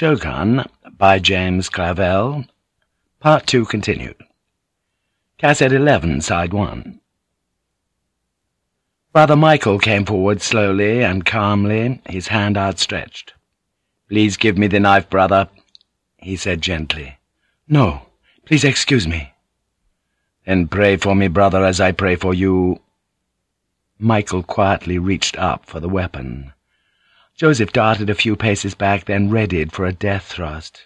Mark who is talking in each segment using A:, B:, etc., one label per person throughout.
A: Shogun by James Clavell. Part 2 continued. Cassette 11, Side 1. Brother Michael came forward slowly and calmly, his hand outstretched. "'Please give me the knife, brother,' he said gently. "'No, please excuse me.' "'Then pray for me, brother, as I pray for you.' Michael quietly reached up for the weapon. Joseph darted a few paces back, then readied for a death thrust.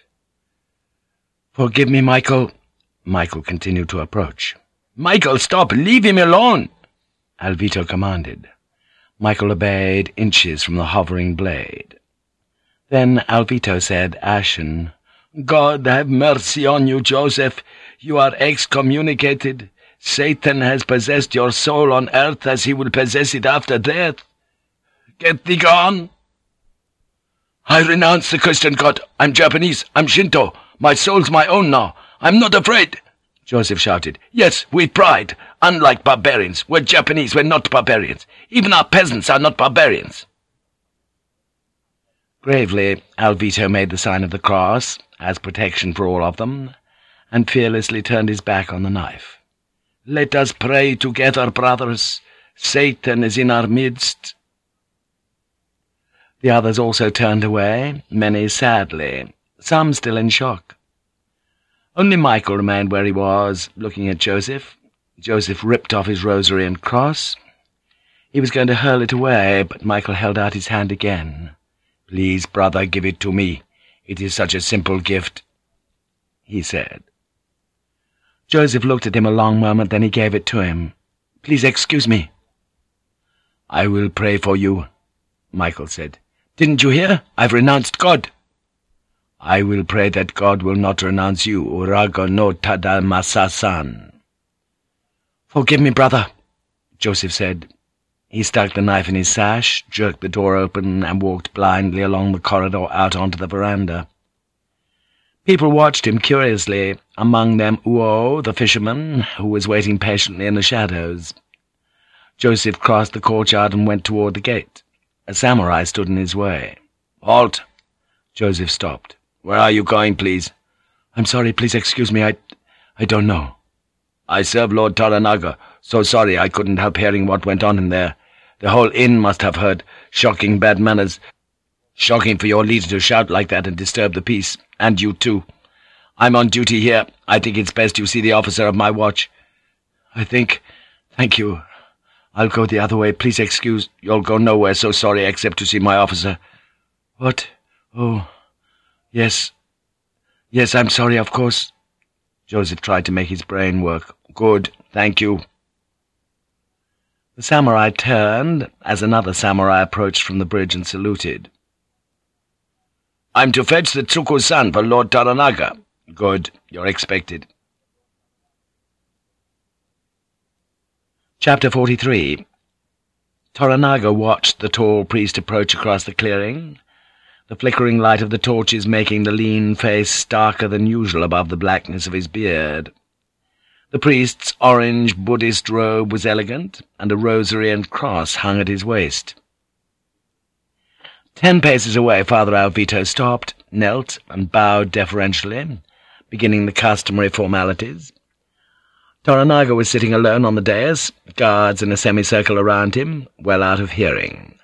A: "'Forgive me, Michael,' Michael continued to approach. "'Michael, stop! Leave him alone!' Alvito commanded. Michael obeyed, inches from the hovering blade. Then Alvito said, ashen, "'God have mercy on you, Joseph. You are excommunicated. Satan has possessed your soul on earth as he will possess it after death. Get thee gone!' I renounce the Christian God. I'm Japanese. I'm Shinto. My soul's my own now. I'm not afraid. Joseph shouted. Yes, with pride. Unlike barbarians. We're Japanese. We're not barbarians. Even our peasants are not barbarians. Gravely, Alvito made the sign of the cross, as protection for all of them, and fearlessly turned his back on the knife. Let us pray together, brothers. Satan is in our midst. The others also turned away, many sadly, some still in shock. Only Michael remained where he was, looking at Joseph. Joseph ripped off his rosary and cross. He was going to hurl it away, but Michael held out his hand again. "'Please, brother, give it to me. It is such a simple gift,' he said. Joseph looked at him a long moment, then he gave it to him. "'Please excuse me.' "'I will pray for you,' Michael said. Didn't you hear? I've renounced God. I will pray that God will not renounce you, Uraga no Tadamasa-san. Forgive me, brother, Joseph said. He stuck the knife in his sash, jerked the door open, and walked blindly along the corridor out onto the veranda. People watched him curiously, among them Uo, the fisherman, who was waiting patiently in the shadows. Joseph crossed the courtyard and went toward the gate. A samurai stood in his way. "'Halt!' Joseph stopped. "'Where are you going, please?' "'I'm sorry, please excuse me, I... I don't know.' "'I serve Lord Toranaga. So sorry I couldn't help hearing what went on in there. The whole inn must have heard. Shocking bad manners. Shocking for your leader to shout like that and disturb the peace. And you, too. I'm on duty here. I think it's best you see the officer of my watch.' "'I think... Thank you. I'll go the other way. Please excuse. You'll go nowhere, so sorry, except to see my officer. What? Oh, yes. Yes, I'm sorry, of course. Joseph tried to make his brain work. Good, thank you. The samurai turned as another samurai approached from the bridge and saluted. I'm to fetch the Tsukku-san for Lord Toranaga. Good, you're expected. Chapter 43 Toranaga watched the tall priest approach across the clearing, the flickering light of the torches making the lean face starker than usual above the blackness of his beard. The priest's orange Buddhist robe was elegant, and a rosary and cross hung at his waist. Ten paces away, Father Alvito stopped, knelt, and bowed deferentially, beginning the customary formalities. Toranaga was sitting alone on the dais, guards in a semicircle around him, well out of hearing.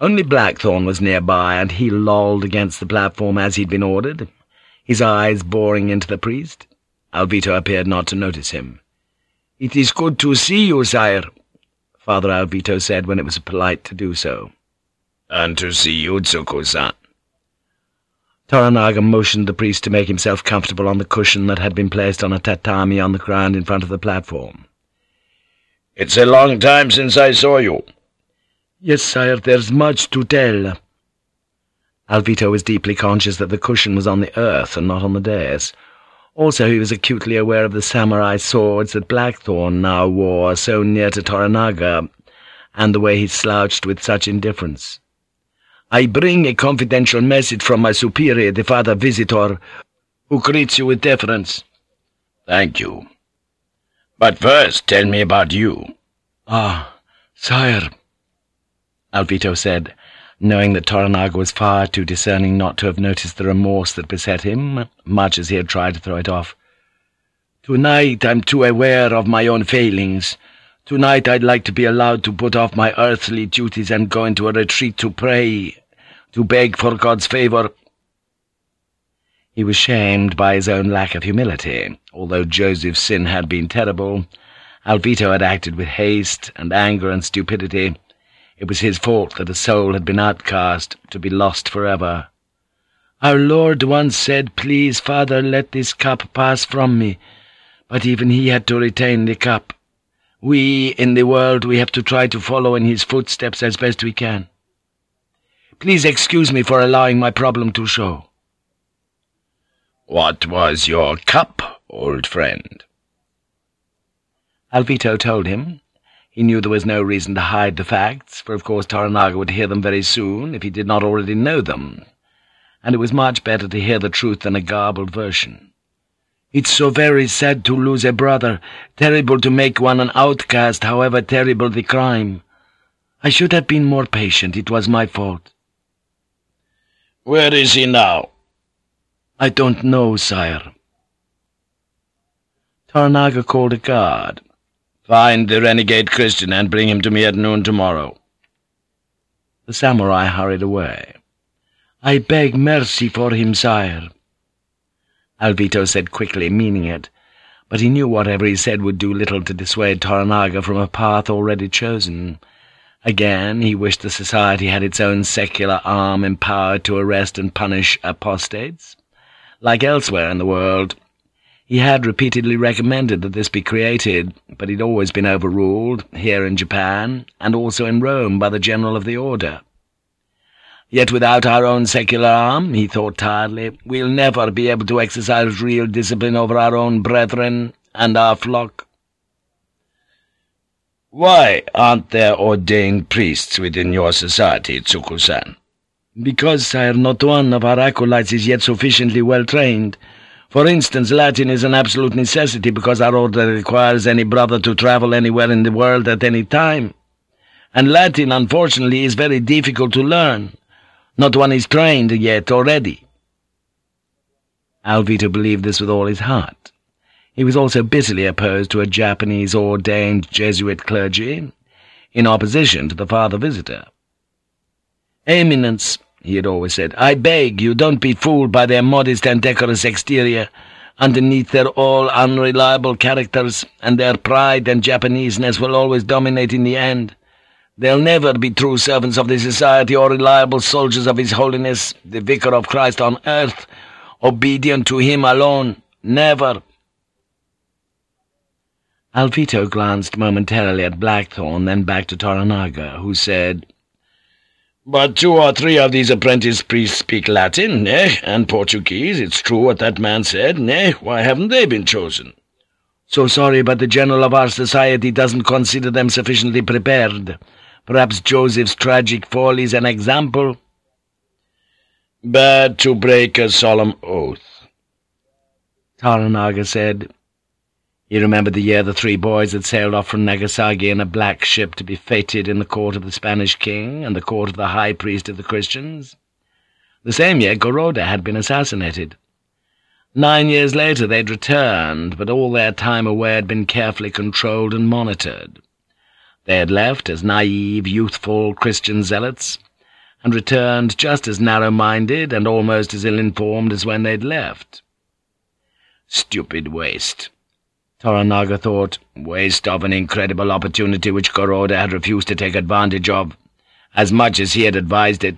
A: Only Blackthorne was nearby, and he lolled against the platform as he'd been ordered, his eyes boring into the priest. Alvito appeared not to notice him. "'It is good to see you, sire,' Father Alvito said when it was polite to do so. "'And to see you, Tsukku-san.' Toranaga motioned the priest to make himself comfortable on the cushion that had been placed on a tatami on the ground in front of the platform. "'It's a long time since I saw you.' "'Yes, sire, there's much to tell.' Alvito was deeply conscious that the cushion was on the earth and not on the dais. Also he was acutely aware of the samurai swords that Blackthorne now wore so near to Toranaga, and the way he slouched with such indifference. I bring a confidential message from my superior, the Father Visitor, who greets you with deference. Thank you. But first tell me about you. Ah, sire, Alvito said, knowing that Toranaga was far too discerning not to have noticed the remorse that beset him, much as he had tried to throw it off. Tonight I'm too aware of my own failings. Tonight I'd like to be allowed to put off my earthly duties and go into a retreat to pray, to beg for God's favour. He was shamed by his own lack of humility. Although Joseph's sin had been terrible, Alvito had acted with haste and anger and stupidity. It was his fault that a soul had been outcast, to be lost forever. Our Lord once said, Please, Father, let this cup pass from me. But even he had to retain the cup. We, in the world, we have to try to follow in his footsteps as best we can. Please excuse me for allowing my problem to show.
B: What was your cup, old friend?
A: Alvito told him. He knew there was no reason to hide the facts, for of course Toranaga would hear them very soon, if he did not already know them, and it was much better to hear the truth than a garbled version. It's so very sad to lose a brother, terrible to make one an outcast, however terrible the crime. I should have been more patient, it was my fault.
B: Where is he now?
A: I don't know, sire. Toranaga called a guard.
B: Find the renegade Christian and bring him to me at noon tomorrow.
A: The samurai hurried away. I beg mercy for him, sire. Alvito said quickly, meaning it, but he knew whatever he said would do little to dissuade Toranaga from a path already chosen. Again, he wished the society had its own secular arm empowered to arrest and punish apostates. Like elsewhere in the world, he had repeatedly recommended that this be created, but he'd always been overruled, here in Japan, and also in Rome by the General of the Order. Yet without our own secular arm, he thought tiredly, we'll never be able to exercise real discipline over our own brethren and our flock.
B: Why aren't there ordained priests within your society, Tsukku-san?
A: Because, sire, not one of our acolytes is yet sufficiently well trained. For instance, Latin is an absolute necessity because our order requires any brother to travel anywhere in the world at any time. And Latin, unfortunately, is very difficult to learn. Not one is trained yet already. Alvito believed this with all his heart. He was also bitterly opposed to a Japanese ordained Jesuit clergy, in opposition to the father visitor. Eminence, he had always said, I beg you, don't be fooled by their modest and decorous exterior. Underneath their all unreliable characters, and their pride and Japaneseness will always dominate in the end. They'll never be true servants of the society or reliable soldiers of His Holiness, the Vicar of Christ on earth, obedient to Him alone. Never. Alvito glanced momentarily at Blackthorne, then back to Toranaga, who said,
B: But two or three of these apprentice priests speak Latin, eh, and Portuguese. It's true what that man said, eh? Why haven't they been chosen?'
A: So sorry, but the general of our society doesn't consider them sufficiently prepared. Perhaps Joseph's tragic fall is an example.
B: Bad to break a solemn oath,
A: Toranaga said. He remembered the year the three boys had sailed off from Nagasaki in a black ship to be feted in the court of the Spanish king and the court of the high priest of the Christians. The same year Goroda had been assassinated. Nine years later they'd returned, but all their time away had been carefully controlled and monitored. They had left as naive, youthful Christian zealots, and returned just as narrow-minded and almost as ill-informed as when they'd left.
B: Stupid waste, Toranaga thought, waste of an incredible opportunity which Goroda had refused to take advantage of, as much as he had advised it.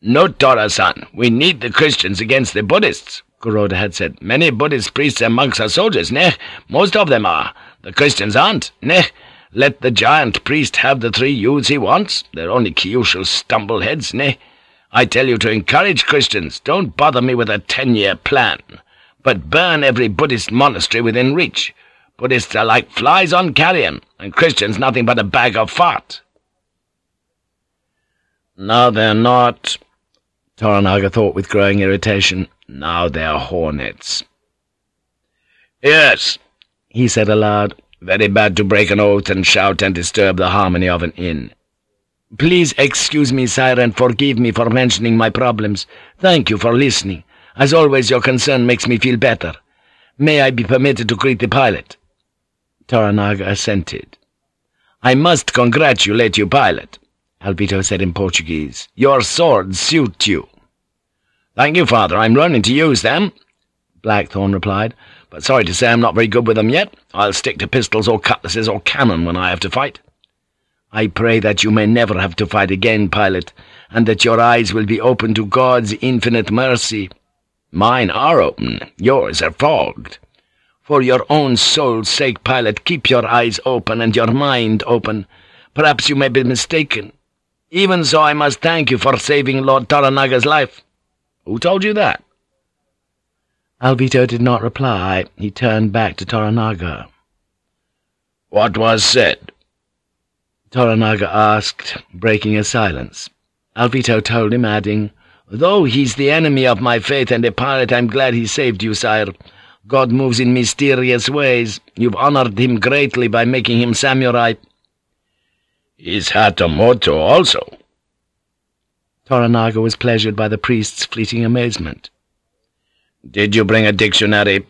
B: No, Tora-san, we need the Christians against the Buddhists, Goroda had said. Many Buddhist priests and monks are soldiers, ne? Most of them are. The Christians aren't, ne? Let the giant priest have the three youths he wants. They're only Kyushu stumbleheads, ne? I tell you to encourage Christians. Don't bother me with a ten-year plan. But burn every Buddhist monastery within reach. Buddhists are like flies on carrion, and Christians nothing but a bag of fart.
A: No, they're not, Toranaga thought with growing irritation. Now they're hornets.
B: Yes, he said aloud. Very bad to break an oath and shout and disturb the harmony of an inn. Please excuse me, sire, and forgive me for mentioning my problems. Thank you for listening. As always, your concern makes me feel better. May I be permitted to greet the pilot?'
A: Toranaga assented.
B: "'I must congratulate you, pilot,' Alvito said in Portuguese. "'Your swords suit you.' "'Thank you, father. I'm learning to use them,' Blackthorne replied. "'But sorry to say I'm not very good with them yet. I'll stick to pistols or cutlasses or cannon when I have to fight.'
A: I pray that you may never have to fight again, pilot, and that your eyes will be open to God's infinite mercy.
B: Mine are open, yours are fogged.
A: For your own soul's sake, pilot, keep your eyes open and your mind open. Perhaps you may be mistaken. Even so, I must thank you for saving Lord Toranaga's life.
B: Who told you that?
A: Alvito did not reply. He turned back to Toranaga.
B: What was said?
A: Toranaga asked, breaking a silence. Alvito told him, adding, Though he's the enemy of my faith and a pirate, I'm glad he saved you, sire. God moves in mysterious ways. You've honored him greatly by making him samurai.
B: Is Hatamoto also?
A: Toranaga was pleasured by the priest's fleeting amazement.
B: Did you bring a dictionary?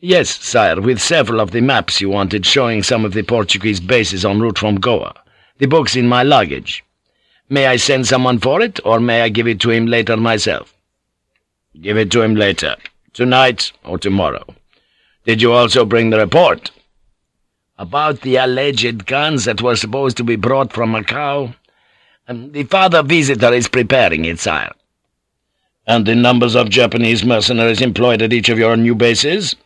A: Yes, sire, with several of the maps you wanted showing some of the Portuguese bases en route from Goa. The book's in my luggage. May I send someone for it, or may I give it to him later myself?
B: Give it to him later, tonight or tomorrow. Did you also bring the report?
A: About the alleged guns that were supposed to be brought from Macau? Um, the father visitor is preparing it, sire.
B: And the numbers of Japanese mercenaries employed at each of your new bases?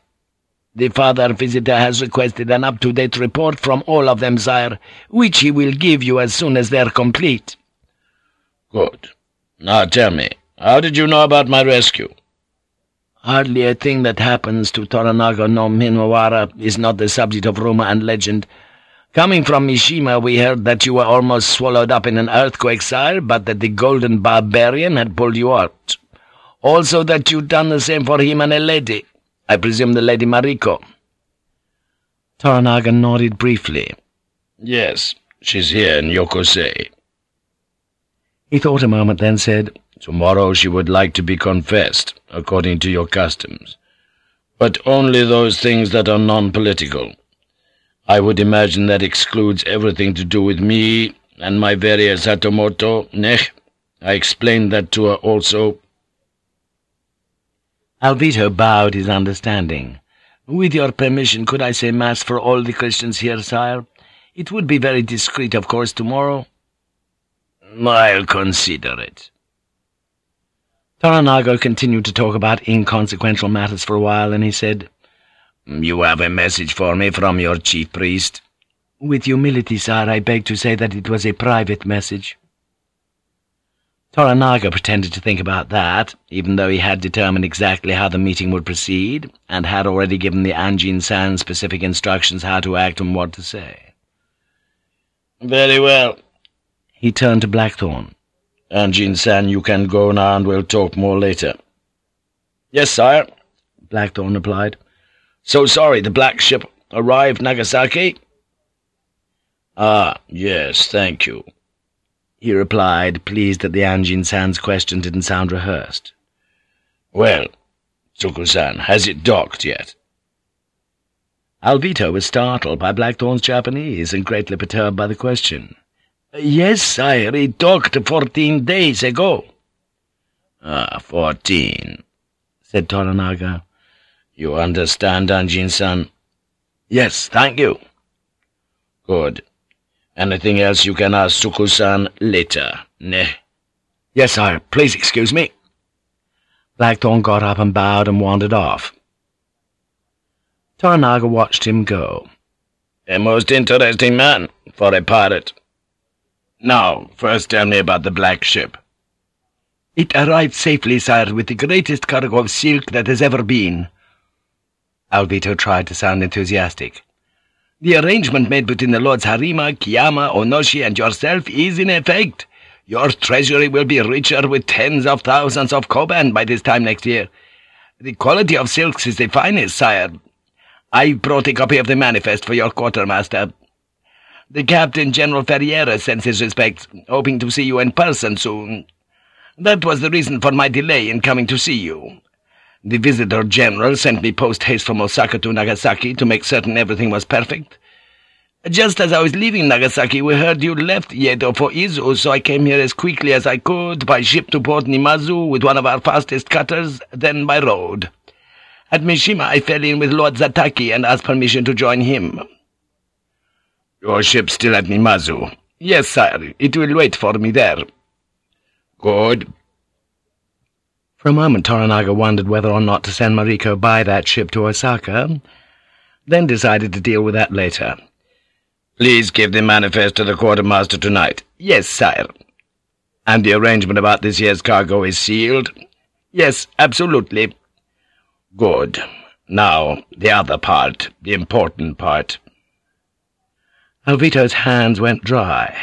A: The father visitor has requested an up-to-date report from all of them, sire, which he will give you as soon as they're complete.
B: Good. Now tell me, how did you know about my rescue?
A: Hardly a thing that happens to Toranaga no Minowara is not the subject of rumor and legend. Coming from Mishima, we heard that you were almost swallowed up in an earthquake, sire, but that the Golden Barbarian had pulled you out. Also that you'd done the same for him and a lady. I presume the Lady Mariko. Toranaga nodded briefly.
B: Yes, she's here in Yokose.
A: He thought a moment, then said,
B: Tomorrow she would like to be confessed, according to your customs. But only those things that are non-political. I would imagine that excludes everything to do with me and my various Hatamoto, nech? I explained that to her also.
A: Alvito bowed his understanding. With your permission, could I say Mass for all the Christians here, sire? It would be very discreet, of course, tomorrow.
B: I'll consider it.
A: Toranaga continued to talk about inconsequential matters for a while, and he said,
B: You have a message for me from your chief priest?
A: With humility, sire, I beg to say that it was a private message. Toranaga pretended to think about that, even though he had determined exactly how the meeting would proceed, and had already given the Anjin-san specific instructions how to act and what to say.
B: Very well.
A: He turned to Blackthorne.
B: Anjin-san, you can go now and we'll talk more later.
A: Yes, sire, Blackthorne replied. So sorry the black ship arrived Nagasaki?
B: Ah, yes, thank you
A: he replied, pleased that the Anjin-san's question didn't sound rehearsed.
B: Well, Tsukku-san, has it docked yet?
A: Alvito was startled by Blackthorne's Japanese and greatly perturbed by the question. Yes, sire, it docked fourteen days ago.
B: Ah, fourteen,
A: said Toranaga.
B: You understand, Anjin-san?
A: Yes, thank you.
B: Good. Anything else you can ask Tsukku-san later, ne?
A: Yes, sire. Please excuse me. Blackthorne got up and bowed and wandered off. Toranaga watched him go.
B: A most interesting man for a pirate. Now, first tell me about the black ship.
A: It arrived safely, sire, with the greatest cargo of silk that has ever been. Alvito tried to sound enthusiastic. The arrangement made between the Lords Harima, Kiyama, Onoshi, and yourself is in effect. Your treasury will be richer with tens of thousands of koban by this time next year. The quality of silks is the finest, sire. I brought a copy of the manifest for your quartermaster. The Captain General Ferriera sends his respects, hoping to see you in person soon. That was the reason for my delay in coming to see you. The Visitor General sent me post-haste from Osaka to Nagasaki to make certain everything was perfect. Just as I was leaving Nagasaki, we heard you left Yedo for Izu, so I came here as quickly as I could, by ship to Port Nimazu with one of our fastest cutters, then by road. At Mishima I fell in with Lord Zataki and asked permission to join him.
B: Your ship still at Nimazu?
A: Yes, sire. It will wait for me there.
B: Good.
A: For a moment Toranaga wondered whether or not to send Mariko by that ship to Osaka, then decided to deal with that later.
B: Please give the manifest to the quartermaster tonight.
A: Yes, sire.
B: And the arrangement about this year's cargo is sealed?
A: Yes, absolutely.
B: Good. Now, the other part, the important part.
A: Alvito's hands went dry.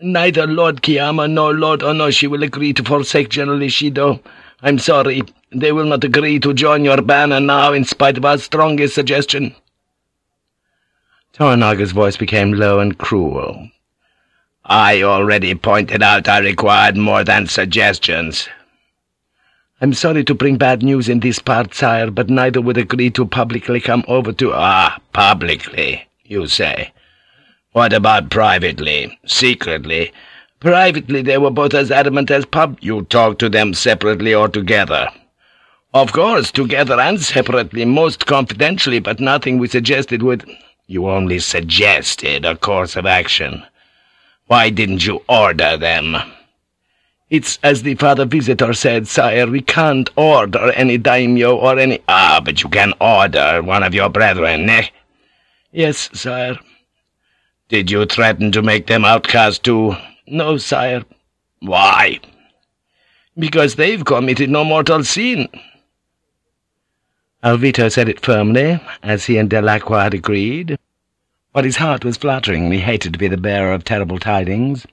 A: Neither Lord Kiyama nor Lord Onoshi will agree to forsake General Ishido. I'm sorry, they will not agree to join your banner now in spite of our strongest suggestion. Toranaga's voice became low and cruel.
B: I already pointed out I required more than suggestions.
A: I'm sorry to bring bad news in this part, sire, but neither would agree to publicly come over to—
B: Ah, publicly, you say. What about privately, secretly?
A: Privately they were both as adamant as pub—
B: You talked to them separately or together?
A: Of course, together and separately, most confidentially, but nothing we suggested would—
B: You only suggested a course of action. Why didn't you order them?'
A: It's as the Father Visitor said, sire, we can't order any daimyo or any—
B: Ah, but you can order one of your brethren, eh?
A: Yes, sire.
B: Did you threaten to make them outcast too?
A: No, sire.
B: Why?
A: Because they've committed no mortal sin. Alvito said it firmly, as he and Dell'Aqua had agreed. But his heart was fluttering, he hated to be the bearer of terrible tidings,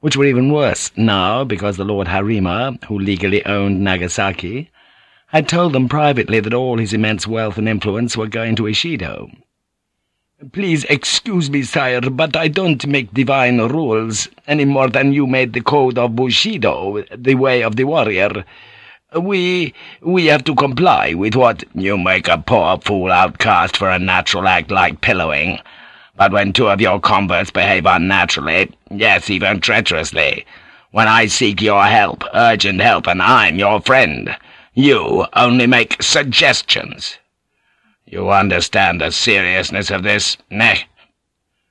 A: which were even worse now because the Lord Harima, who legally owned Nagasaki, had told them privately that all his immense wealth and influence were going to Ishido. Please excuse me, sire, but I don't make divine rules, any more than you made the code of Bushido, the way of the warrior. We... we have to comply with what—
B: You make a poor fool outcast for a natural act like pillowing. But when two of your converts behave unnaturally, yes, even treacherously, when I seek your help, urgent help, and I'm your friend, you only make suggestions. You understand the seriousness of this, Neh?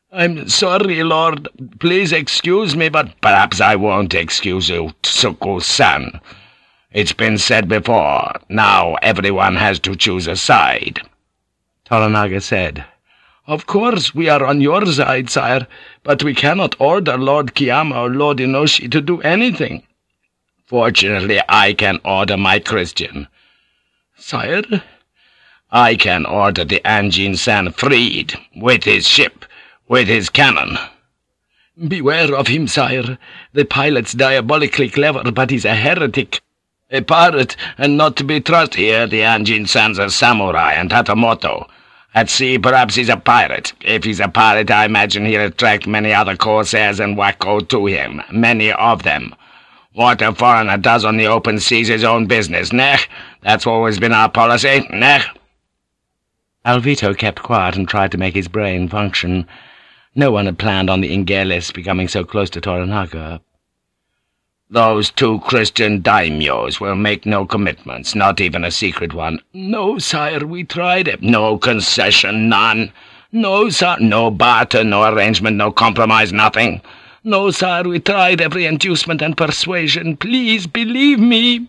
A: I'm sorry, Lord. Please excuse me, but
B: perhaps I won't excuse you, Tsukku-san. It's been said before. Now everyone has to choose a side.
A: Toranaga said. Of course we are on your side, sire, but we cannot order Lord Kiyama or Lord Onoshi to do anything.
B: Fortunately, I can order my Christian.
A: Sire?
B: I can order the Anjin-san freed, with his ship, with his cannon.
A: Beware of him, sire. The pilot's diabolically clever, but he's a heretic. A pirate, and not to be trusted.
B: Here the Anjin-san's a samurai and Hatamoto. At sea, perhaps he's a pirate. If he's a pirate, I imagine he'll attract many other corsairs and wako to him, many of them. What a foreigner does on the open sea's is his own business, neh? That's always been our policy, neh?
A: Alvito kept quiet and tried to make his brain function. No one had planned on the Ingelis becoming so close to Toranaga.
B: Those two Christian daimyos will make no commitments, not even a secret one.
A: No, sire, we tried it.
B: No concession, none.
A: No, sir.
B: No barter, no arrangement, no compromise, nothing.
A: No, sire, we tried every inducement and persuasion. Please believe me.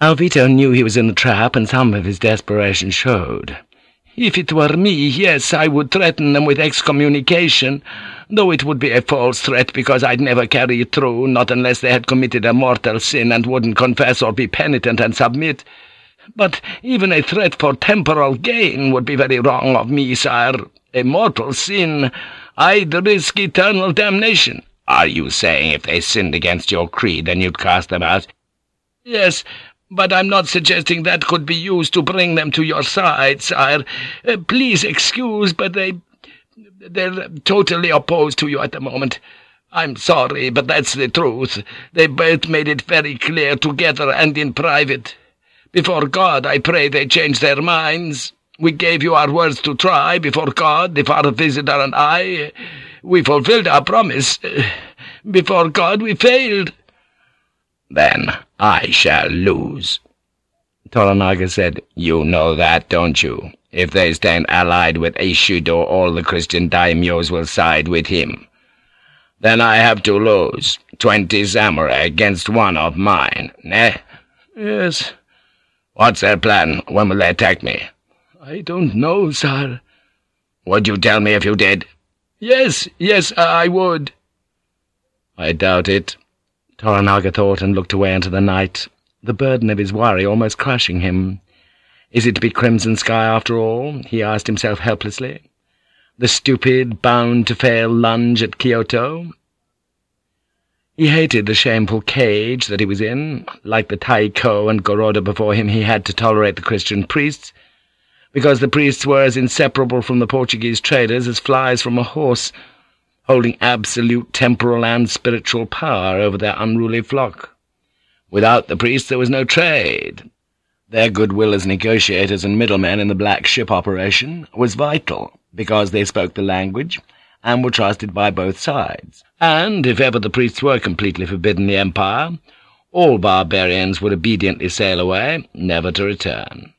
A: Alvito knew he was in the trap, and some of his desperation showed. If it were me, yes, I would threaten them with excommunication, though it would be a false threat because I'd never carry it through, not unless they had committed a mortal sin and wouldn't confess or be penitent and submit. But even a threat for temporal gain would be very wrong of me, sire. A mortal sin. I'd risk eternal damnation.
B: Are you saying if they sinned against your creed, then you'd cast them out?
A: Yes, but I'm not suggesting that could be used to bring them to your side, sire. Uh, please excuse, but they...
B: They're totally opposed to you at the moment. I'm sorry, but that's the truth. They both made it very clear together and in private. Before God, I pray they change their minds. We gave you our words to try before God, the Father Visitor and I. We fulfilled our promise. Before God, we failed.
A: Then I shall lose. Toranaga said, You know that, don't you? If they stand allied with Ishido, all the Christian daimyos will side with him. Then I have to lose twenty samurai against one of mine, ne?
B: Yes.
A: What's their plan? When will they attack me?
B: I don't know, sir.
A: Would you tell me if you did?
B: Yes, yes, I would.
A: I doubt it, Toranaga thought and looked away into the night, the burden of his worry almost crushing him. Is it to be Crimson Sky after all? he asked himself helplessly. The stupid, bound-to-fail lunge at Kyoto? He hated the shameful cage that he was in. Like the Taiko and Goroda before him, he had to tolerate the Christian priests, because the priests were as inseparable from the Portuguese traders as flies from a horse, holding absolute temporal and spiritual power over their unruly flock. Without the priests there was no trade, their goodwill as negotiators and middlemen in the black ship operation was vital, because they spoke the language and were trusted by both sides. And if ever the priests were completely forbidden the empire, all barbarians would obediently sail away, never to return.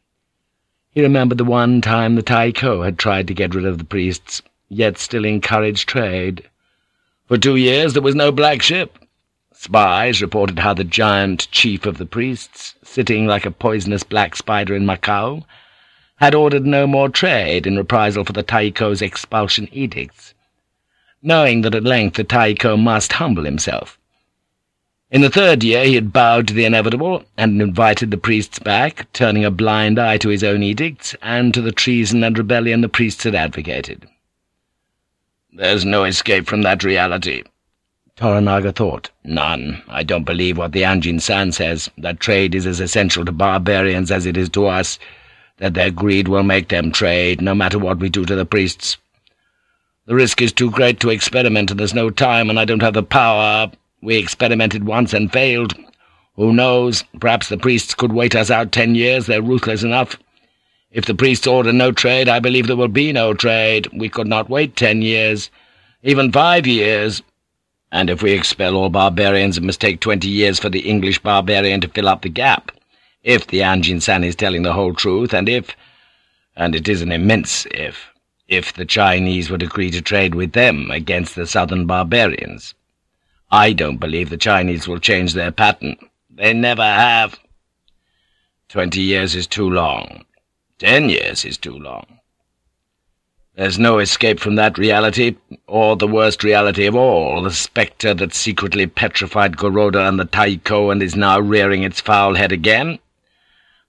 A: He remembered the one time the Taiko had tried to get rid of the priests, yet still encouraged trade. For two years there was no black ship, Spies reported how the giant chief of the priests, sitting like a poisonous black spider in Macao, had ordered no more trade in reprisal for the Taiko's expulsion edicts, knowing that at length the Taiko must humble himself. In the third year he had bowed to the inevitable and invited the priests back, turning a blind eye to his own edicts and to the treason and rebellion the priests had advocated. "'There's no escape from that reality,' Toranaga thought. None. I don't believe what the Anjin-san says, that trade is as essential to barbarians as it is to us, that their greed will make them trade, no matter what we do to the priests. The risk is too great to experiment, and there's no time, and I don't have the power. We experimented once and failed. Who knows? Perhaps the priests could wait us out ten years. They're ruthless enough. If the priests order no trade, I believe there will be no trade. We could not wait ten years, even five years. And if we expel all barbarians, it must take twenty years for the English barbarian to fill up the gap. If the Anjin-san is telling the whole truth, and if, and it is an immense if, if the Chinese would agree to trade with them against the southern barbarians. I don't believe the Chinese will change their pattern. They never have. Twenty years is too long. Ten years is too long. There's no escape from that reality, or the worst reality of all, the spectre that secretly petrified Goroda and the Taiko and is now rearing its foul head again.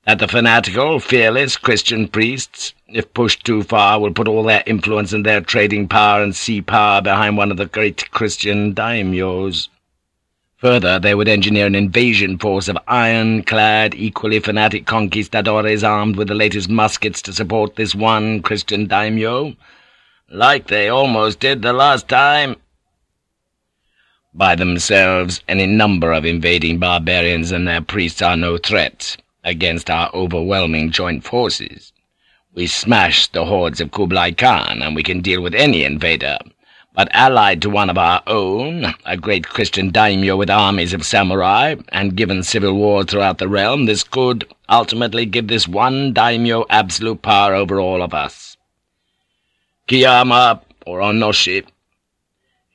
A: That the fanatical, fearless Christian priests, if pushed too far, will put all their influence and their trading power and sea power behind one of the great Christian daimyos. Further, they would engineer an invasion force of iron-clad, equally fanatic conquistadores armed with the latest muskets to support this one Christian daimyo, like they almost did the last time. By themselves, any number of invading barbarians and their priests are no threat against our overwhelming joint forces. We smashed the hordes of Kublai Khan, and we can deal with any invader, but allied to one of our own, a great Christian daimyo with armies of samurai, and given civil war throughout the realm, this could ultimately give this one daimyo absolute power over all of us. Kiyama or Onoshi.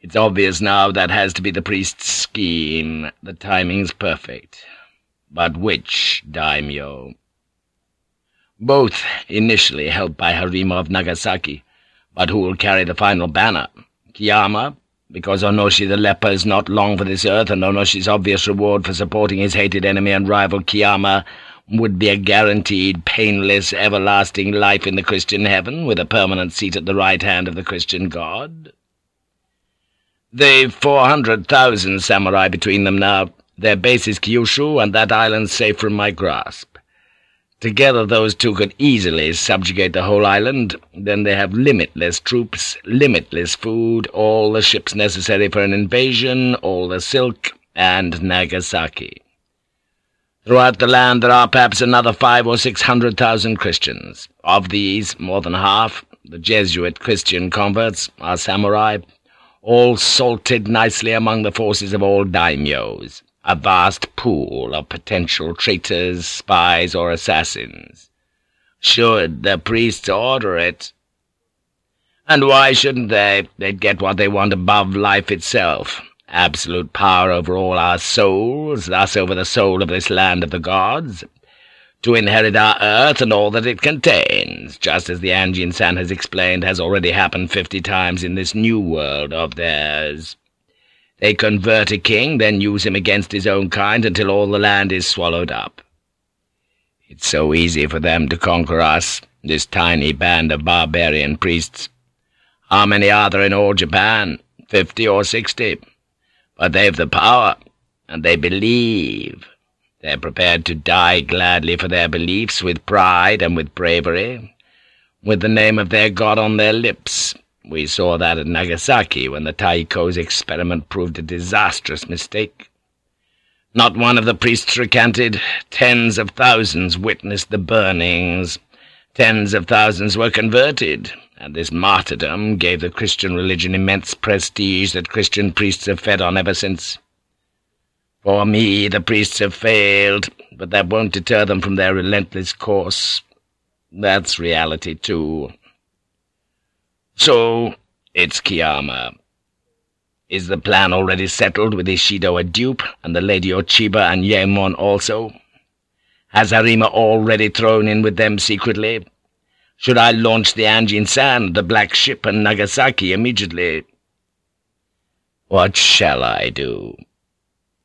A: It's obvious now that has to be the priest's scheme. The timing's perfect. But which daimyo? Both initially helped by Harima of Nagasaki, but who will carry the final banner? Kiyama, because Onoshi the leper is not long for this earth, and Onoshi's obvious reward for supporting his hated enemy and rival Kiyama would be a guaranteed, painless, everlasting life in the Christian heaven, with a permanent seat at the right hand of the Christian god. They've four hundred thousand samurai between them now. Their base is Kyushu, and that island's safe from my grasp.
B: Together those two could easily subjugate the whole island. Then they have limitless troops, limitless food, all the ships necessary for an invasion, all the silk, and Nagasaki. Throughout the land there are perhaps another five or six hundred thousand Christians. Of these, more than half, the Jesuit Christian converts, are samurai, all salted nicely among the forces of all daimyos a vast pool of potential traitors, spies, or assassins. Should the priests order it? And why shouldn't they? They'd get what they want above life itself. Absolute power over all our souls, thus over the soul of this land of the gods. To inherit our earth and all that it contains, just as the Anjin San has explained has already happened fifty times in this new world of theirs. They convert a king, then use him against his own kind until all the land is swallowed up. It's so easy for them to conquer us, this tiny band of barbarian priests. How many are there in all Japan? Fifty or sixty. But they've the power, and they believe. They're prepared to die gladly for their beliefs with pride and with bravery, with the name of their god on their lips, we saw that at Nagasaki when the Taiko's experiment proved a disastrous mistake. Not one of the priests recanted. Tens of thousands witnessed the burnings. Tens of thousands were converted, and this martyrdom gave the Christian religion immense prestige that Christian priests have fed on ever since. For me, the priests have failed, but that won't deter them from their relentless course. That's reality, too. So, it's Kiyama. Is the plan already settled with Ishido a dupe, and the Lady Ochiba and Yaemon also? Has Arima already thrown in with them secretly? Should I launch the Anjin San, the Black Ship, and Nagasaki immediately? What shall I do?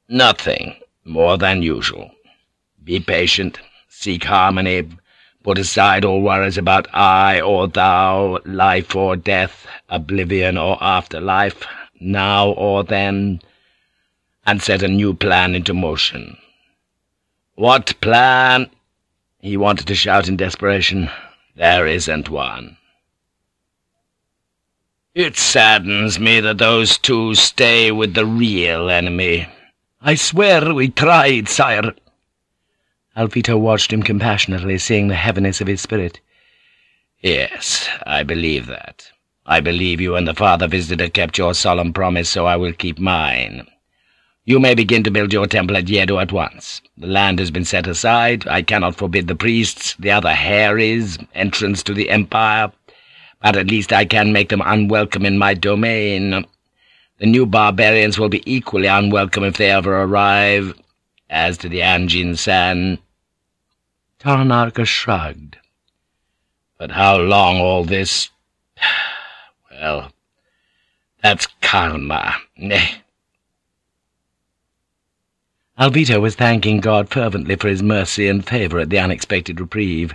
B: Nothing more than usual. Be patient, seek harmony, Put aside all worries about I or thou, life or death, oblivion or afterlife, now or then, and set a new plan into motion. What plan? He wanted to shout in desperation. There isn't one. It saddens me that those two stay with the real enemy. I swear we tried, sire.
A: Alvito watched him compassionately, seeing the heaviness of his spirit.
B: "'Yes, I believe that. I believe you and the Father Visitor kept your solemn promise, so I will keep mine. You may begin to build your temple at Yedo at once. The land has been set aside. I cannot forbid the priests, the other Harrys, entrance to the Empire, but at least I can make them unwelcome in my domain. The new barbarians will be equally unwelcome if they ever arrive. As to the Anjin San,
A: Toranaga shrugged.
B: But how long all this... Well, that's karma, eh. Nay.
A: Alvito was thanking God fervently for his mercy and favour at the unexpected reprieve.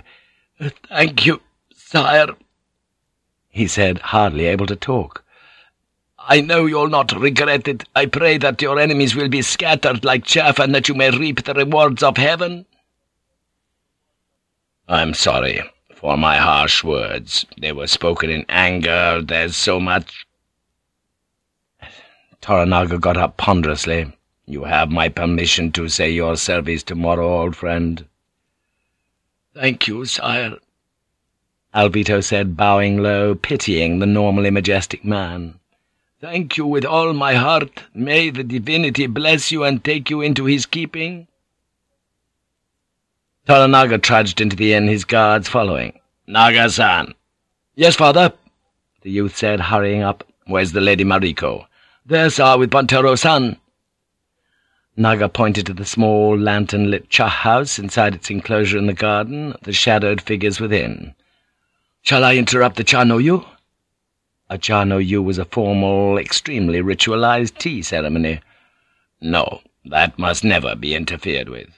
B: "'Thank you, sire,'
A: he said, hardly able to talk.
B: I know you'll not regret it. I pray that your enemies will be scattered like chaff, and that you may reap the rewards of heaven.' I'm sorry for my harsh words. They were spoken in anger. There's so much...
A: Toranaga got up ponderously. You have my permission to say your service tomorrow, old friend.
B: Thank you, sire.
A: Alvito said, bowing low, pitying the normally majestic man.
B: Thank you with all my heart. May the divinity bless you and take you into his keeping.'
A: Toranaga trudged into the inn, his guards following.
B: Naga-san.
A: Yes, father, the youth said, hurrying up.
B: Where's the Lady Mariko?
A: There, sir, with Buntaro-san. Naga pointed to the small, lantern-lit cha house inside its enclosure in the garden, the shadowed figures within. Shall I interrupt the cha no yu? A cha no yu was a formal, extremely ritualized tea ceremony.
B: No, that must never be interfered with.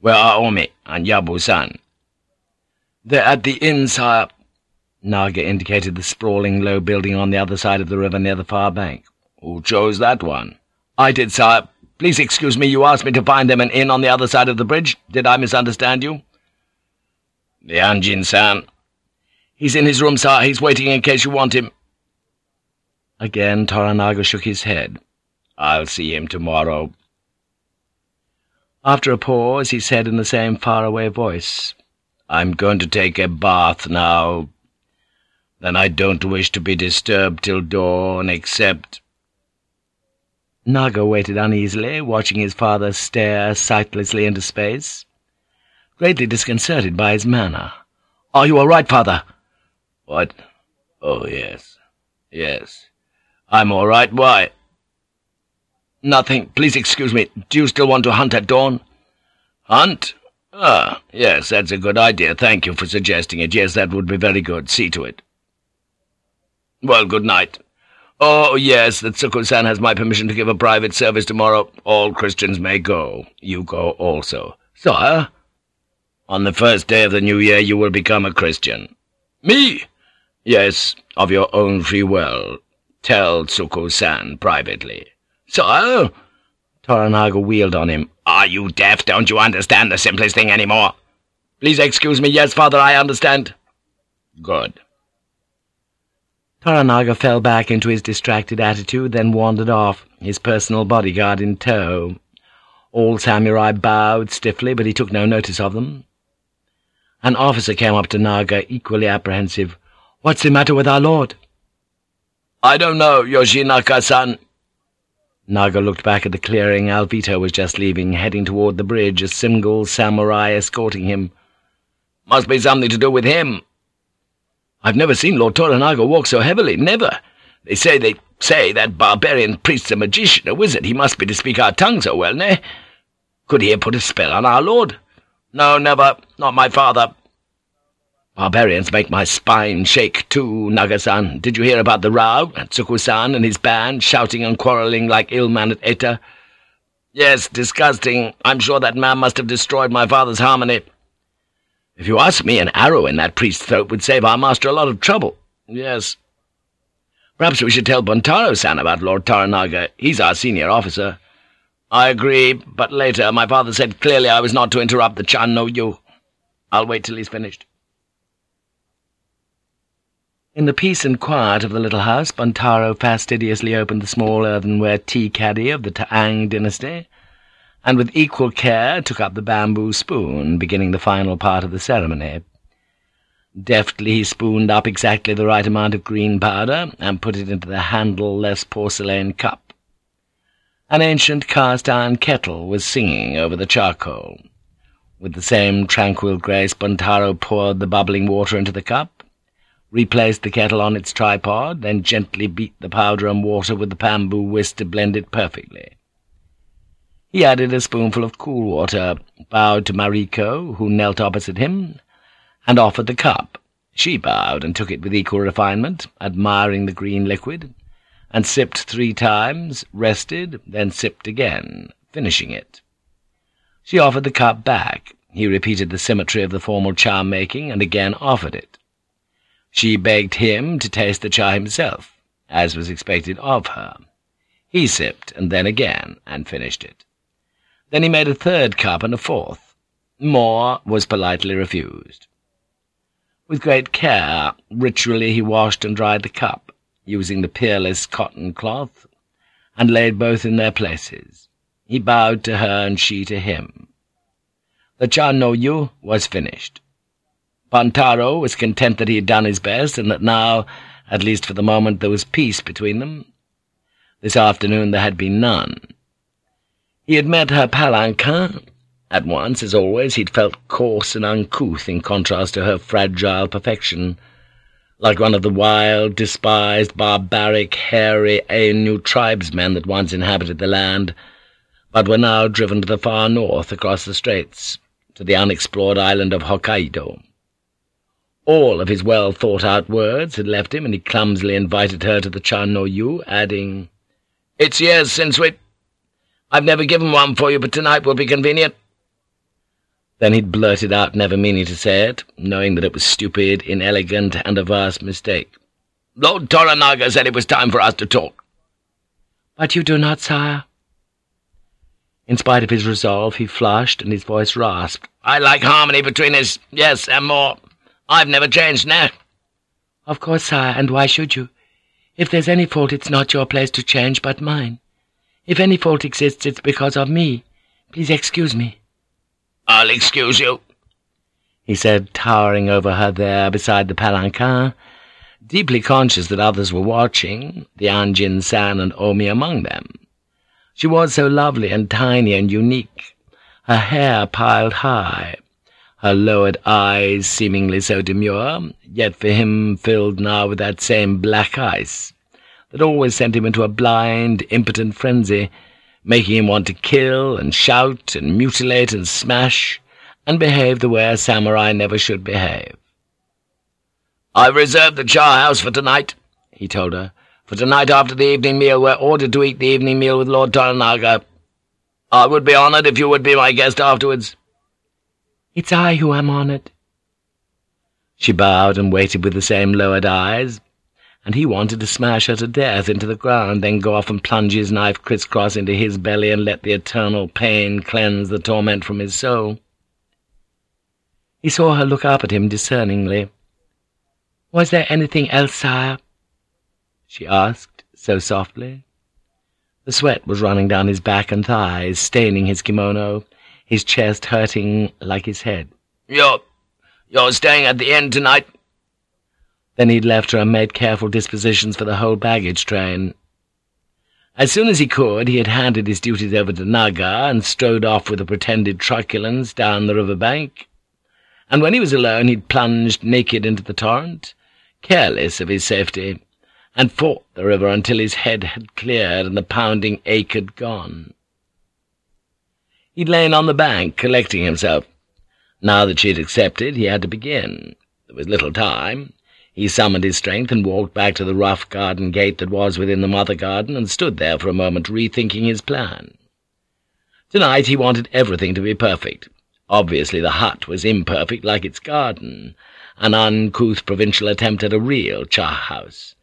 B: Where are Omi and Yabu-san?
A: They're at the inn, sire. Naga indicated the sprawling low building on the other side of the river near the far bank.
B: Who chose that one?
A: I did, sire. Please excuse me, you asked me to find them an inn on the other side of the bridge. Did I misunderstand you?
B: The Anjin-san. He's in his room, sir. He's waiting in case you want him.
A: Again Toranaga shook his head.
B: I'll see him tomorrow.
A: After a pause, he said in the same faraway voice,
B: I'm going to take a bath now. Then I don't wish to be disturbed till dawn, except—
A: Naga waited uneasily, watching his father stare sightlessly into space, greatly disconcerted by his manner. "'Are you all right, father?'
B: "'What? Oh, yes. Yes. I'm all right. Why?'
A: "'Nothing. Please excuse me. Do you still want to hunt at dawn?'
B: "'Hunt? Ah, yes, that's a good idea. Thank you for suggesting it. Yes, that would be very good. See to it.' "'Well, good night.' "'Oh, yes, that Tsukku-san has my permission to give a private service tomorrow. All Christians may go. You go also.'
A: "'Sire?'
B: On the first day of the new year you will become a Christian.
A: Me?
B: Yes, of your own free will. Tell Tsukku-san privately.
A: Sire?
B: Toranaga wheeled on him. Are you deaf? Don't you understand the simplest thing any more?
A: Please excuse me. Yes, father, I understand.
B: Good.
A: Toranaga fell back into his distracted attitude, then wandered off, his personal bodyguard in tow. All samurai bowed stiffly, but he took no notice of them. An officer came up to Naga, equally apprehensive. "'What's the matter with our lord?'
B: "'I don't know, Yoshinaka-san.'
A: Naga looked back at the clearing Alvito was just leaving, heading toward the bridge, a single samurai escorting him.
B: "'Must be something to do with him.'
A: "'I've never seen Lord Toranaga walk so heavily, never.
B: They say they say that barbarian priest's a magician, a wizard. He must be to speak our tongue so well, nay? Could he have put a spell on our lord?' No, never. Not my father. Barbarians make my spine shake, too, Naga-san. Did you hear about the row? Tsukku-san and his band shouting and quarrelling like ill-mannered Eta? Yes, disgusting. I'm sure that man must have destroyed my father's harmony. If you ask me, an arrow in that priest's throat would save our master a lot of trouble. Yes. Perhaps we should tell Buntaro-san about Lord Toranaga. He's our senior officer. I agree, but later my father said clearly I was not to interrupt the Cha no Yu. I'll wait till he's finished.
A: In the peace and quiet of the little house, Buntaro fastidiously opened the small earthenware tea-caddy of the T'ang dynasty, and with equal care took up the bamboo spoon, beginning the final part of the ceremony. Deftly he spooned up exactly the right amount of green powder, and put it into the handle-less porcelain cup. An ancient cast-iron kettle was singing over the charcoal. With the same tranquil grace, Buntaro poured the bubbling water into the cup, replaced the kettle on its tripod, then gently beat the powder and water with the bamboo whisk to blend it perfectly. He added a spoonful of cool water, bowed to Mariko, who knelt opposite him, and offered the cup. She bowed and took it with equal refinement, admiring the green liquid, and sipped three times, rested, then sipped again, finishing it. She offered the cup back. He repeated the symmetry of the formal cha-making and again offered it. She begged him to taste the cha himself, as was expected of her. He sipped, and then again, and finished it. Then he made a third cup and a fourth. More was politely refused. With great care, ritually he washed and dried the cup, using the peerless cotton cloth, and laid both in their places. He bowed to her and she to him. The Cha no Yu was finished. Buntaro was content that he had done his best, and that now, at least for the moment, there was peace between them. This afternoon there had been none. He had met her palanquin. At once, as always, he'd felt coarse and uncouth in contrast to her fragile perfection, like one of the wild, despised, barbaric, hairy Ainu tribesmen that once inhabited the land, but were now driven to the far north across the straits, to the unexplored island of Hokkaido. All of his well-thought-out words had left him, and he clumsily invited her to the Cha no Yu, adding, "'It's years since we... I've never given one for you, but tonight will be convenient.' Then he'd blurted out, never meaning to say it, knowing that it was stupid, inelegant, and a vast mistake. Lord Toranaga said it was time for us to talk. But you do not, sire. In spite of his resolve, he flushed, and his voice rasped.
B: "I like harmony between us, yes, and more. I've never changed, now."
A: "Of course, sire, and why should you? If there's any fault, it's not your place to change, but mine. If any fault exists, it's because of me. Please excuse me."
B: "I'll excuse you,"
A: he said, towering over her there beside the palanquin, deeply conscious that others were watching, the Anjin San and Omi among them. She was so lovely and tiny and unique, her hair piled high, her lowered eyes seemingly so demure, yet for him filled now with that same black ice that always sent him into a blind, impotent frenzy, making him want to kill and shout and mutilate and smash, and behave the way a samurai never should behave.
B: "'I've reserved the cha-house for tonight,' he told her. "'For tonight after the evening meal we're ordered to eat the evening meal with Lord Toranaga. I would be honoured if you would be my guest afterwards.'
A: "'It's I who am honoured.' She bowed and waited with the same lowered eyes, and he wanted to smash her to death into the ground, then go off and plunge his knife crisscross into his belly and let the eternal pain cleanse the torment from his soul. He saw her look up at him discerningly. "'Was there anything else, sire?' she asked, so softly. The sweat was running down his back and thighs, staining his kimono, his chest hurting like his head.
B: "'You're... you're staying at the inn tonight?'
A: Then he'd left her and made careful dispositions for the whole baggage train. As soon as he could, he had handed his duties over to Naga and strode off with a pretended truculence down the river bank and when he was alone he'd plunged naked into the torrent, careless of his safety, and fought the river until his head had cleared and the pounding ache had gone. He'd lain on the bank, collecting himself. Now that she had accepted, he had to begin. There was little time. He summoned his strength and walked back to the rough garden gate that was within the mother garden and stood there for a moment rethinking his plan. Tonight he wanted everything to be perfect, Obviously the hut was imperfect like its garden, an uncouth provincial attempt at a real cha-house.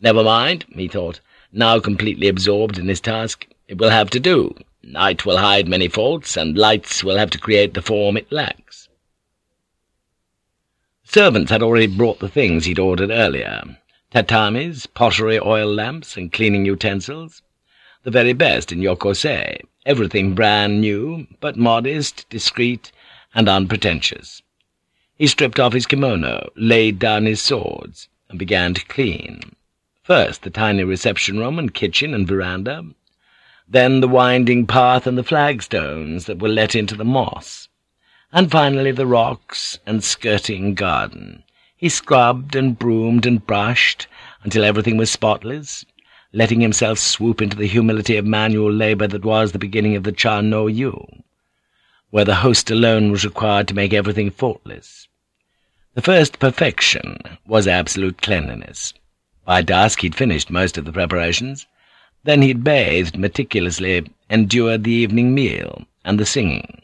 A: Never mind, he thought, now completely absorbed in his task. It will have to do. Night will hide many faults, and lights will have to create the form it lacks. Servants had already brought the things he'd ordered earlier. Tatamis, pottery oil lamps, and cleaning utensils. The very best in Yokose, everything brand new, but modest, discreet, and unpretentious. He stripped off his kimono, laid down his swords, and began to clean. First the tiny reception room and kitchen and veranda, then the winding path and the flagstones that were let into the moss, and finally the rocks and skirting garden. He scrubbed and broomed and brushed until everything was spotless, letting himself swoop into the humility of manual labor that was the beginning of the Cha No Yu, where the host alone was required to make everything faultless. The first perfection was absolute cleanliness. By dusk he'd finished most of the preparations. Then he'd bathed meticulously, endured the evening meal, and the singing.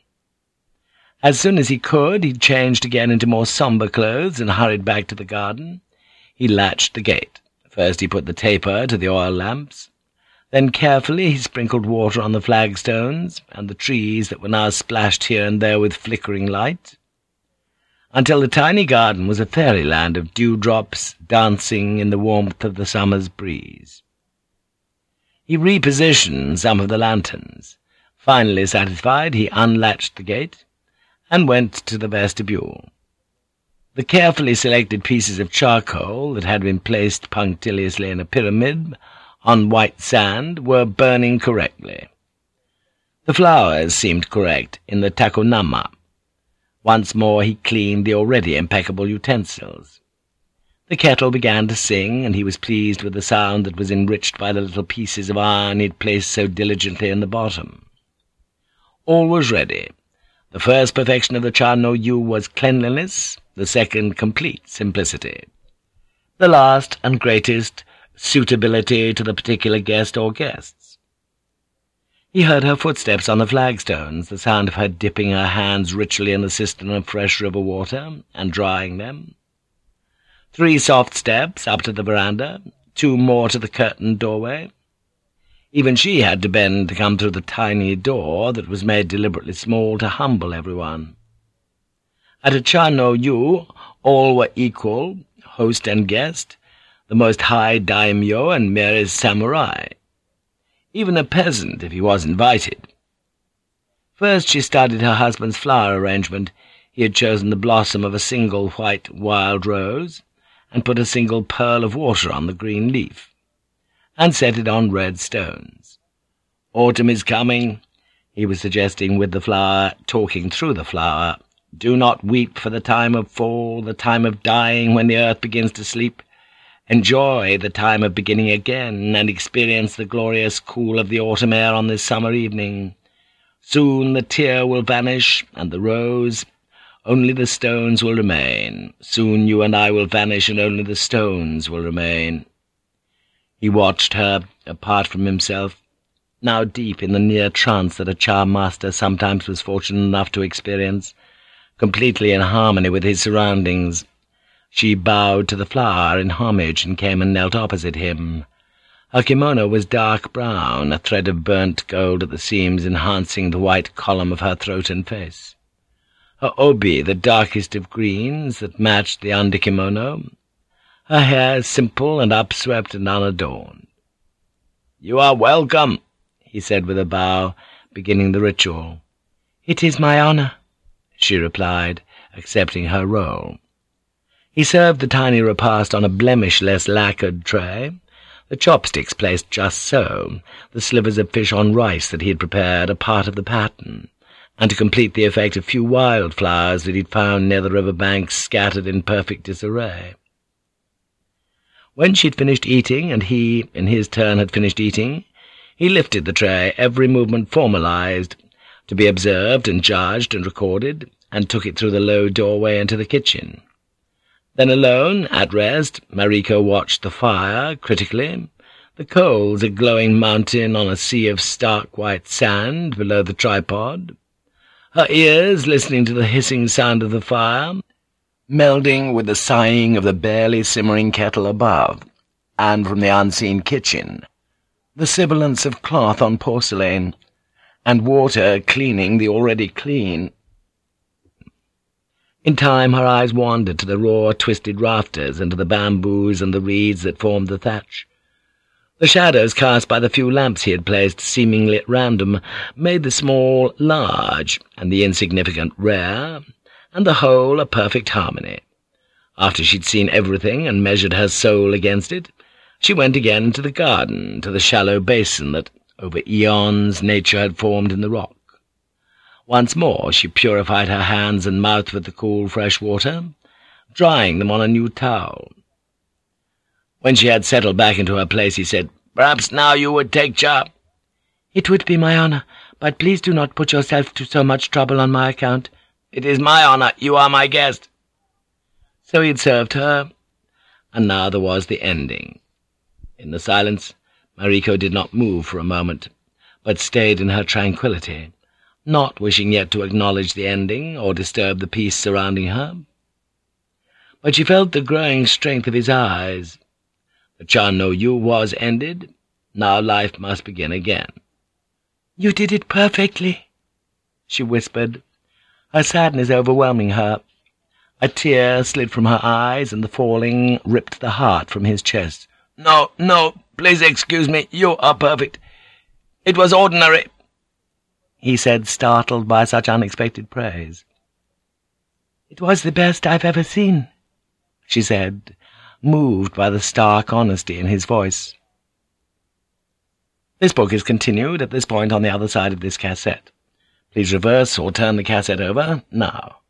A: As soon as he could, he changed again into more sombre clothes and hurried back to the garden. He latched the gate. First he put the taper to the oil lamps. Then carefully he sprinkled water on the flagstones and the trees that were now splashed here and there with flickering light, until the tiny garden was a fairyland of dewdrops dancing in the warmth of the summer's breeze. He repositioned some of the lanterns. Finally satisfied, he unlatched the gate and went to the vestibule. The carefully selected pieces of charcoal that had been placed punctiliously in a pyramid on white sand were burning correctly. The flowers seemed correct in the tokonoma. Once more he cleaned the already impeccable utensils. The kettle began to sing, and he was pleased with the sound that was enriched by the little pieces of iron he had placed so diligently in the bottom. All was ready. The first perfection of the Cha no Yu was cleanliness, the second complete simplicity. The last and greatest, suitability to the particular guest or guests. He heard her footsteps on the flagstones, the sound of her dipping her hands ritually in the cistern of fresh river water, and drying them. Three soft steps up to the veranda, two more to the curtained doorway. Even she had to bend to come through the tiny door that was made deliberately small to humble everyone. At a Cha no Yu, all were equal, host and guest, the most high daimyo and merest samurai. Even a peasant, if he was invited. First she studied her husband's flower arrangement. He had chosen the blossom of a single white wild rose, and put a single pearl of water on the green leaf and set it on red stones. Autumn is coming, he was suggesting with the flower, talking through the flower. Do not weep for the time of fall, the time of dying when the earth begins to sleep. Enjoy the time of beginning again, and experience the glorious cool of the autumn air on this summer evening. Soon the tear will vanish, and the rose, only the stones will remain. Soon you and I will vanish, and only the stones will remain. He watched her, apart from himself, now deep in the near trance that a cha master sometimes was fortunate enough to experience, completely in harmony with his surroundings. She bowed to the flower in homage and came and knelt opposite him. Her kimono was dark brown, a thread of burnt gold at the seams enhancing the white column of her throat and face. Her obi, the darkest of greens, that matched the under kimono, her hair simple and upswept and unadorned. "'You are welcome,' he said with a bow, beginning the ritual. "'It is my honor,' she replied, accepting her role. He served the tiny repast on a blemish-less lacquered tray, the chopsticks placed just so, the slivers of fish on rice that he had prepared a part of the pattern, and to complete the effect a few wildflowers that he'd found near the river banks scattered in perfect disarray. When she'd finished eating, and he, in his turn, had finished eating, he lifted the tray, every movement formalized, to be observed and judged and recorded, and took it through the low doorway into the kitchen. Then alone, at rest, Mariko watched the fire, critically, the coals a glowing mountain on a sea of stark white sand below the tripod, her ears listening to the hissing sound of the fire, melding with the sighing of the barely simmering kettle above, and from the unseen kitchen, the sibilance of cloth on porcelain, and water cleaning the already clean. In time her eyes wandered to the raw, twisted rafters and to the bamboos and the reeds that formed the thatch. The shadows cast by the few lamps he had placed, seemingly at random, made the small large, and the insignificant rare, and the whole a perfect harmony. After she'd seen everything and measured her soul against it, she went again into the garden, to the shallow basin that, over eons, nature had formed in the rock. Once more she purified her hands and mouth with the cool, fresh water, drying them on a new towel. When she had settled back into her place, he said, "'Perhaps now you would take cha.'
C: "'It would be my honor, but please do not put yourself to so much trouble on my account.
B: It is my honor. You are my guest.
A: So he had served her, and now there was the ending. In the silence, Mariko did not move for a moment, but stayed in her tranquillity, not wishing yet to acknowledge the ending or disturb the peace surrounding her. But she felt the growing strength of his eyes. The Cha no Yu was ended. Now life must begin again.
C: "'You did it perfectly,' she whispered, her sadness overwhelming her. A tear slid from her eyes, and the falling ripped the heart from his chest.
B: "'No, no, please excuse me. You are perfect. It was ordinary,'
C: he said, startled by such unexpected praise. "'It was the best I've ever seen,' she said, moved by the stark honesty in his voice. This book is continued at this point on the other side of this cassette. Please reverse or turn the cassette over now.